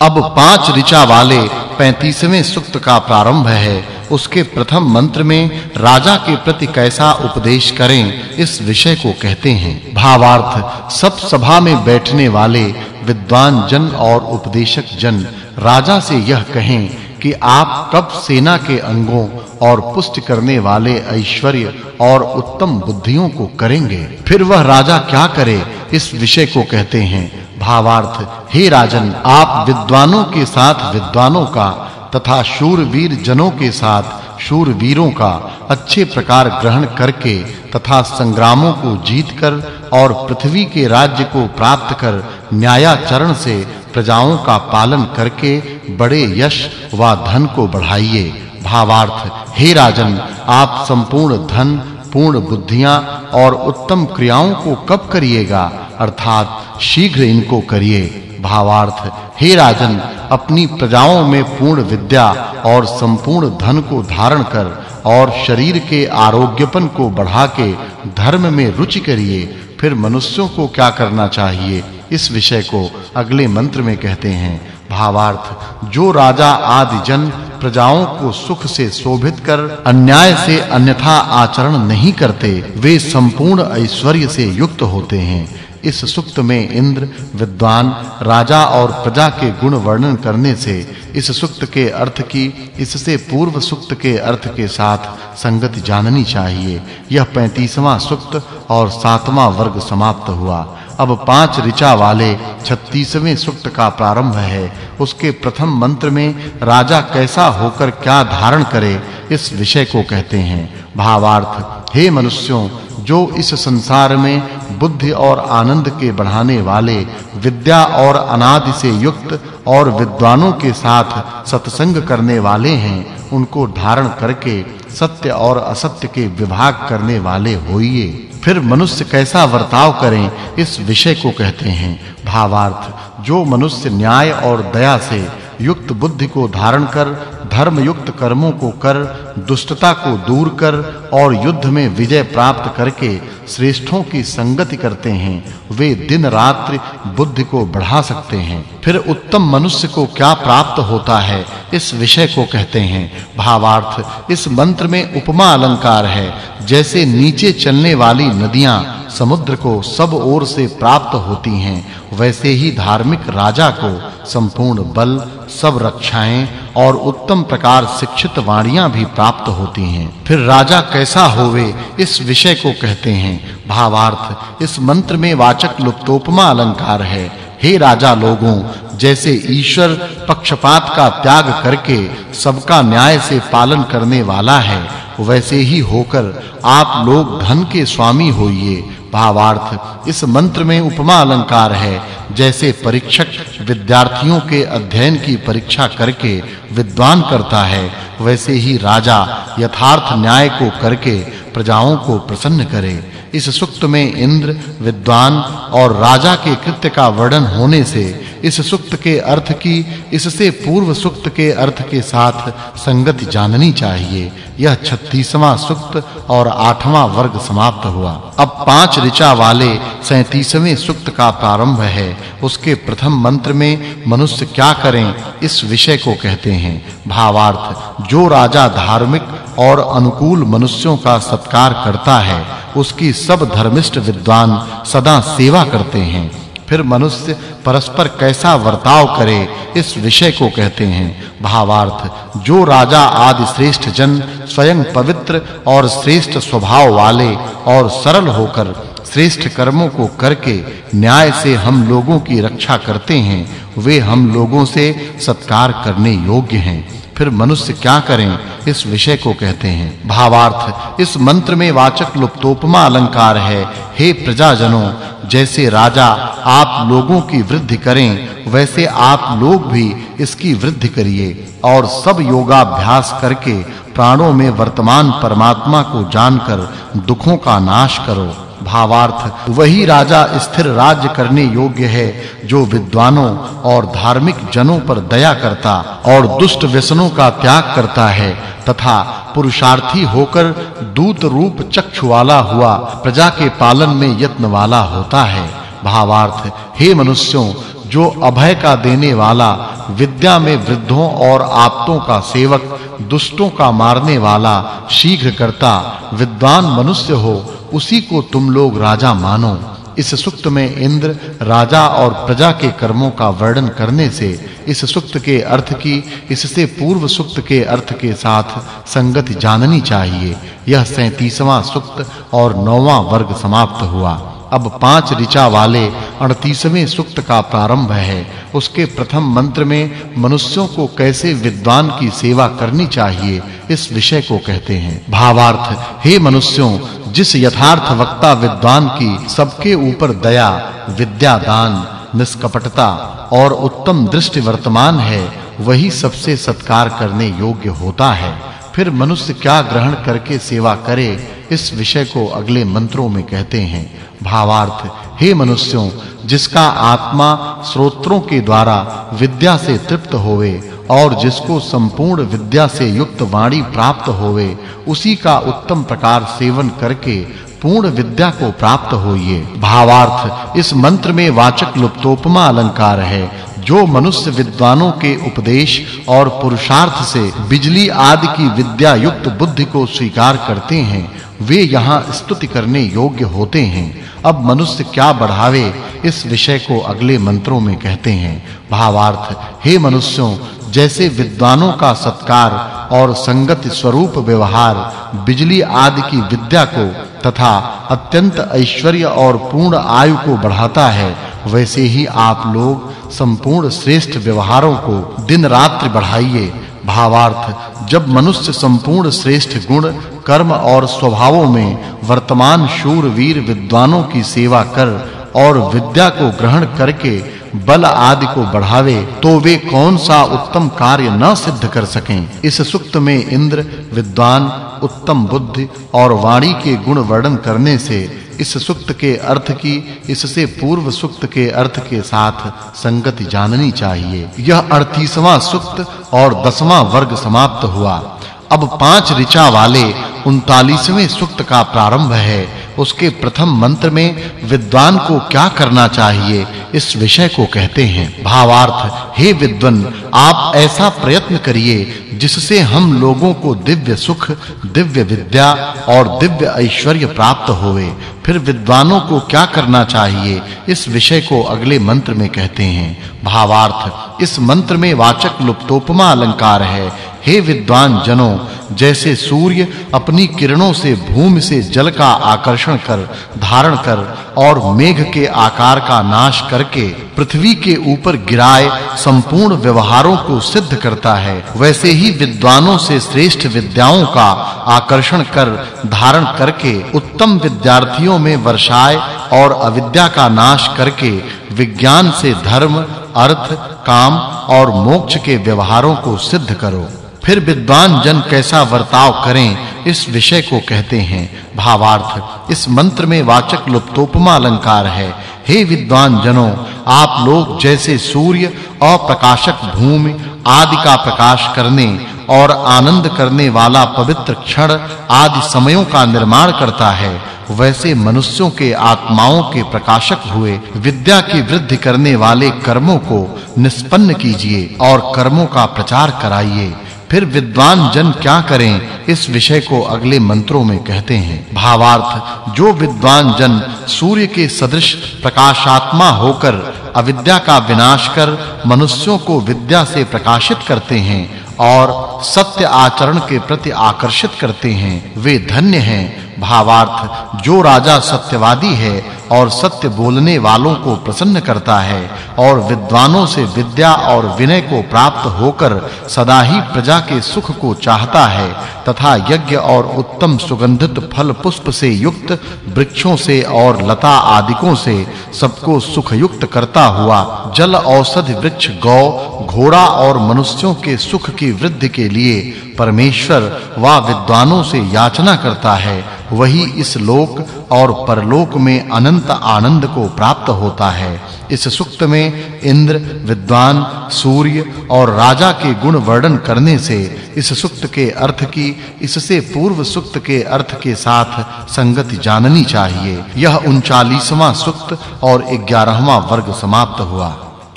अब पाँच ऋचा वाले 35वें सूक्त का प्रारंभ है। उसके प्रथम मंत्र में राजा के प्रति कैसा उपदेश करें, इस विषय को कहते हैं। भावार्थ, सब सभा में बैठने वाले विद्वान जन और उपदेशक जन राजा से यह कहें कि आप कब सेना के अंगों और पुष्ट करने वाले ऐश्वर्य और उत्तम बुद्धियों को करेंगे। फिर वह राजा क्या करे इस विषय को कहते हैं, भावार्थ, हे राजन, आप विद्वानों के साथ विद्वानों का तथा शूरवीर जनों के साथ शूरवीरों का अच्छे प्रकार ग्रहण करके तथा संग्रामों को जीतकर और पृथ्वी के राज्य को प्राप्त कर न्यायाचरण से प्रजाओं का पालन करके बड़े यश व धन को बढ़ाइए। भावार्थ, हे राजन, आप संपूर्ण धन पूर्ण बुद्धियाँ और उत्तम क्रियाओं को कब करिएगा? अर्थात शीघ्र इनको करिए। भावार्थ, हे राजन, अपनी प्रजाओं में पूर्ण विद्या और संपूर्ण धन को धारण कर और शरीर के आरोग्यपन को बढ़ा के धर्म में रुचि करिए। फिर मनुष्यों को क्या करना चाहिए? इस विषय को अगले मंत्र में कहते हैं। भावार्थ, जो राजा आदि जन प्रजाओं को सुख से शोभित कर, अन्याय से अन्यथा आचरण नहीं करते, वे संपूर्ण ऐश्वर्य से युक्त होते हैं। इस सुक्त में इंद्र, विद्वान, राजा और प्रजा के गुण वर्णन करने से, इस सुक्त के अर्थ की, इससे पूर्व सुक्त के अर्थ के साथ संगति जाननी चाहिए। यह 35वां सुक्त और 7वां वर्ग समाप्त हुआ। अब पाँच ऋचा वाले 36वें सुक्त का प्रारंभ है। उसके प्रथम मंत्र में राजा कैसा होकर क्या धारण करे, इस विषय को कहते हैं। भावार्थ, हे मनुष्यों, जो इस संसार में बुद्धि और आनंद के बढ़ाने वाले, विद्या और अनादि से युक्त और विद्वानों के साथ सत्संग करने वाले हैं, उनको धारण करके सत्य और असत्य के विभाग करने वाले होइए। फिर मनुष्य कैसा वर्ताव करें, इस विषय को कहते हैं। भावार्थ, जो मनुष्य न्याय और दया से युक्त बुद्धि को धारण कर धर्म युक्त कर्मों को कर, दुष्टता को दूर कर और युद्ध में विजय प्राप्त करके श्रेष्ठों की संगति करते हैं, वे दिन रात्रि बुद्धि को बढ़ा सकते हैं। फिर उत्तम मनुष्य को क्या प्राप्त होता है, इस विषय को कहते हैं। भावार्थ, इस मंत्र में उपमा अलंकार है, जैसे नीचे चलने वाली नदियाँ समुद्र को सब ओर से प्राप्त होती हैं, वैसे ही धार्मिक राजा को संपूर्ण बल सब रक्षाएँ और उत्तम प्रकार शिक्षित वाणियाँ भी प्राप्त होती हैं। फिर राजा कैसा होवे, इस विषय को कहते हैं। भावार्थ, इस मंत्र में वाचक् लुप्तोपमा अलंकार है। हे राजा लोगों, जैसे ईश्वर पक्षपात का त्याग करके सबका न्याय से पालन करने वाला है, वैसे ही होकर आप लोग धन के स्वामी होइए। भावार्थ। इस मंत्र में उपमा अलंकार है। जैसे परीक्षक विद्यार्थियों के अध्ययन की परीक्षा करके विद्वान करता है, वैसे ही राजा यथार्थ न्याय को करके प्रजाओं को प्रसन्न करे। इस सुक्त में इंद्र, विद्वान और राजा के कृत्य का वर्णन होने से इस सुक्त के अर्थ की, इससे पूर्व सुक्त के अर्थ के साथ संगति जाननी चाहिए। यह 36वां सुक्त और 8वां वर्ग समाप्त हुआ। अब पाँच ऋचा वाले 37वें सुक्त का प्रारंभ है। उसके प्रथम मंत्र में मनुष्य क्या करें, इस विषय को कहते हैं। भावार्थ, जो राजा धार्मिक और अनुकूल मनुष्यों का सत्कार करता है, उसकी सब धर्मिष्ठ विद्वान सदा सेवा करते हैं। फिर मनुष्य परस्पर कैसा वर्ताव करे, इस विषय को कहते हैं। भावार्थ, जो राजा आदि श्रेष्ठ जन स्वयं पवित्र और श्रेष्ठ स्वभाव वाले और सरल होकर श्रेष्ठ कर्मों को करके न्याय से हम लोगों की रक्षा करते हैं, वे हम लोगों से सत्कार करने योग्य हैं। फिर मनुष्य क्या करें? इस विषय को कहते हैं। भावार्थ, इस मंत्र में वाचक् लुप्तोपमा अलंकार है। हे प्रजाजनों, जैसे राजा आप लोगों की वृद्धि करें, वैसे आप लोग भी इसकी वृद्धि करिए। और सब योगाभ्यास करके प्राणों में वर्तमान परमात्मा को जानकर दुखों का नाश करो। भावार्थ, वही राजा स्थिर राज्य करने योग्य है, जो विद्वानों और धार्मिक जनों पर दया करता और दुष्ट व्यसनों का त्याग करता है, तथा पुरुषार्थी होकर दूत रूप चक्षु वाला हुआ, प्रजा के पालन में यत्न वाला होता है। भावार्थ, हे मनुष्यों, जो अभय का देने वाला, विद्या में वृद्धों और आप्तों का सेवक, दुष्टों का मारने वाला, शीघ्र करता, विद्वान मनुष्य हो उसी को तुम लोग राजा मानो। इस सुक्त में इंद्र राजा और प्रजा के कर्मों का वर्णन करने से इस सुक्त के अर्थ की, इससे पूर्व सुक्त के अर्थ के साथ संगति जाननी चाहिए। यह 37वां सुक्त और 9वां वर्ग समाप्त हुआ। अब पाँच ऋचा वाले 38वें सुक्त का प्रारंभ है। उसके प्रथम मंत्र में मनुष्यों को कैसे विद्वान की सेवा करनी चाहिए, इस विषय को कहते हैं। भावार्थ, हे मनुष्यों जिस यथार्थ वक्ता विद्वान की सबके ऊपर दया, विद्या दान, निष्कपटता और उत्तम दृष्टि वर्तमान है, वही सबसे सत्कार करने योग्य होता है। फिर मनुष्य क्या ग्रहण करके सेवा करे, इस विषय को अगले मंत्रों में कहते हैं। भावार्थ, हे मनुष्यों, जिसका आत्मा श्रोत्रों के द्वारा विद्या से तृप्त होवे और जिसको संपूर्ण विद्या से युक्त वाणी प्राप्त होवे, उसी का उत्तम प्रकार सेवन करके पूर्ण विद्या को प्राप्त होइए। भावार्थ, इस मंत्र में वाचक् लुप्तोपमा अलंकार है, जो मनुष्य विद्वानों के उपदेश और पुरुषार्थ से बिजली आदि की विद्या युक्त बुद्धि को स्वीकार करते हैं, वे यहाँ स्तुति करने योग्य होते हैं। अब मनुष्य क्या बढ़ावे, इस विषय को अगले मंत्रों में कहते हैं। भावार्थ, हे मनुष्यों जैसे विद्वानों का सत्कार और संगत स्वरूप व्यवहार, बिजली आदि की विद्या को तथा अत्यंत ऐश्वर्य और पूर्ण आयु को बढ़ाता है, वैसे ही आप लोग संपूर्ण श्रेष्ठ व्यवहारों को दिन रात्रि बढ़ाइए। भावार्थ, जब मनुष्य संपूर्ण श्रेष्ठ गुण, कर्म और स्वभावों में वर्तमान शूर वीर विद्वानों की सेवा कर और विद्या को ग्रहण करके बल आदि को बढ़ावे तो वे कौन सा उत्तम कार्य न सिद्ध कर सकें? इस सुक्त में इंद्र, विद्वान, उत्तम बुद्धि और वाणी के गुण वर्णन करने से, इस सुक्त के अर्थ की, इससे पूर्व सुक्त के अर्थ के साथ संगति जाननी चाहिए। यह 38वां सुक्त और 10वां वर्ग समाप्त हुआ। अब पाँच ऋचा वाले 39वें सुक्त का प्रारंभ है। उसके प्रथम मंत्र में विद्वान को क्या करना चाहिए? इस विषय को कहते हैं, भावार्थ, हे विद्वन, आप ऐसा प्रयत्न करिए जिससे हम लोगों को दिव्य सुख, दिव्य विद्या और दिव्य ऐश्वर्य प्राप्त होवे फिर विद्वानों को क्या करना चाहिए? इस विषय को अगले मंत्र में कहते हैं, भावार्थ, इस मंत्र में वाचक् लुप्तोपमा अलंकार है। हे विद्वान जनों जैसे सूर्य अपनी किरणों से भूमि से जल का आकर्षण कर, धारण कर और मेघ के आकार का नाश करके पृथ्वी के ऊपर गिराए संपूर्ण व्यवहारों को सिद्ध करता है, वैसे ही विद्वानों से श्रेष्ठ विद्याओं का आकर्षण कर, धारण करके उत्तम विद्यार्थियों में वर्षाए और अविद्या का नाश करके विज्ञान से धर्म, अर्थ, काम और मोक्ष के व्यवहारों को सिद्ध करो। फिर विद्वान जन कैसा वर्ताव करें, इस विषय को कहते हैं। भावार्थ, इस मंत्र में वाचक् लुप्तोपमा अलंकार है। हे विद्वान जनों, आप लोग जैसे सूर्य, अप्रकाशक भूमि, आदि का प्रकाश करने और आनंद करने वाला पवित्र क्षण आदि समयों का निर्माण करता है, वैसे मनुष्यों के आत्माओं के प्रकाशक हुए, विद्या की वृद्धि करने वाले कर्मों को निष्पन्न कीजिए और कर्मों का प्रचार कराइए। फिर विद्वान जन क्या करें? इस विषय को अगले मंत्रों में कहते हैं। भावार्थ, जो विद्वान जन सूर्य के सदृश प्रकाशात्मा होकर अविद्या का विनाश कर मनुष्यों को विद्या से प्रकाशित करते हैं और सत्य आचरण के प्रति आकर्षित करते हैं, वे धन्य हैं। भावार्थ, जो राजा सत्यवादी है और सत्य बोलने वालों को प्रसन्न करता है और विद्वानों से विद्या और विनय को प्राप्त होकर सदा ही प्रजा के सुख को चाहता है तथा यज्ञ और उत्तम सुगंधित फल पुष्प से युक्त, वृक्षों से और लता आदिकों से सबको सुख युक्त करता हुआ जल औषधि वृक्ष, गौ, घोड़ा और मनुष्यों के सुख की वृद्धि के लिए परमेश्वर वा विद्वानों से याचना करता है। वही इस लोक और परलोक में अनंत आनंद को प्राप्त होता है। इस सुक्त में इंद्र, विद्वान, सूर्य और राजा के गुण वर्णन करने से इस सुक्त के अर्थ की, इससे पूर्व सुक्त के अर्थ के साथ संगति जाननी चाहिए। यह 39वां सुक्त और 11वां वर्ग समाप्त हुआ।